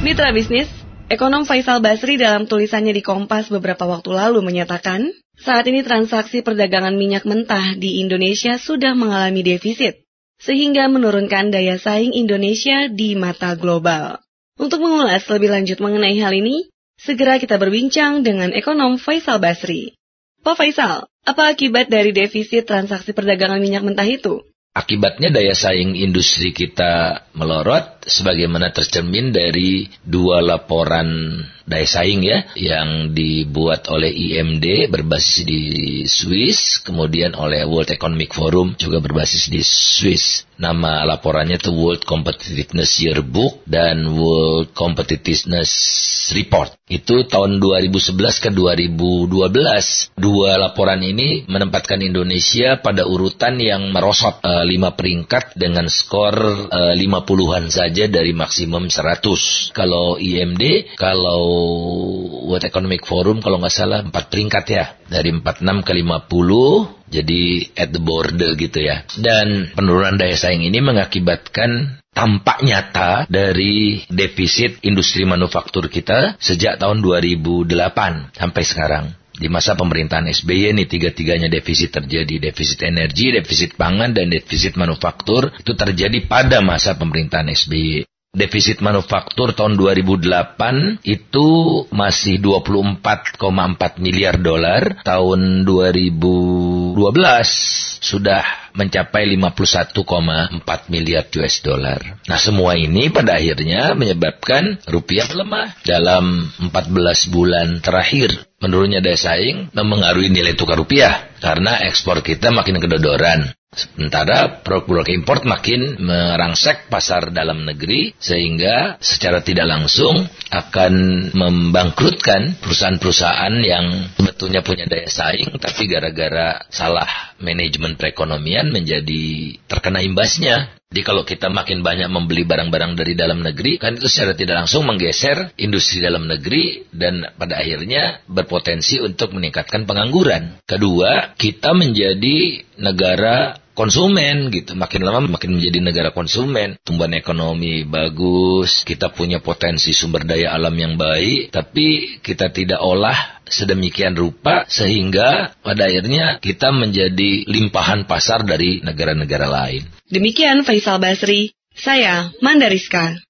Mitra bisnis, ekonom Faisal Basri dalam tulisannya di Kompas beberapa waktu lalu menyatakan, saat ini transaksi perdagangan minyak mentah di Indonesia sudah mengalami defisit, sehingga menurunkan daya saing Indonesia di mata global. Untuk mengulas lebih lanjut mengenai hal ini, segera kita berbincang dengan ekonom Faisal Basri. Pak Faisal, apa akibat dari defisit transaksi perdagangan minyak mentah itu? Akibatnya daya saing industri kita melorot sebagaimana tercermin dari dua laporan daya saing ya yang dibuat oleh IMD berbasis di Swiss kemudian oleh World Economic Forum juga berbasis di Swiss. Nama laporannya itu World Competitiveness Yearbook dan World Competitiveness Report. Itu tahun 2011 ke 2012. Dua laporan ini menempatkan Indonesia pada urutan yang merosot e, lima peringkat dengan skor e, eh, 50-an saja dari maksimum 100. Kalau IMD, kalau World Economic Forum kalau nggak salah empat peringkat ya. Dari 46 ke 50 jadi at the border gitu ya. Dan penurunan daya saing ini mengakibatkan tampak nyata dari defisit industri manufaktur kita sejak tahun 2008 sampai sekarang. Di masa pemerintahan SBY ini tiga-tiganya defisit terjadi. Defisit energi, defisit pangan, dan defisit manufaktur itu terjadi pada masa pemerintahan SBY. Defisit manufaktur tahun 2008 itu masih 24,4 miliar dolar. Tahun 2012 sudah mencapai 51,4 miliar US dollar. Nah semua ini pada akhirnya menyebabkan rupiah melemah dalam 14 bulan terakhir. Menurunnya daya saing mempengaruhi nilai tukar rupiah karena ekspor kita makin kedodoran. Sementara produk-produk import makin merangsek pasar dalam negeri sehingga secara tidak langsung akan membangkrutkan perusahaan-perusahaan yang sebetulnya punya daya saing tapi gara-gara salah manajemen perekonomian menjadi terkena imbasnya. Jadi kalau kita makin banyak membeli barang-barang dari dalam negeri, kan itu secara tidak langsung menggeser industri dalam negeri dan pada akhirnya berpotensi untuk meningkatkan pengangguran. Kedua, kita menjadi negara konsumen gitu. Makin lama makin menjadi negara konsumen. Tumbuhan ekonomi bagus, kita punya potensi sumber daya alam yang baik, tapi kita tidak olah sedemikian rupa sehingga pada akhirnya kita menjadi limpahan pasar dari negara-negara lain. Demikian Faisal Basri, saya Mandariska.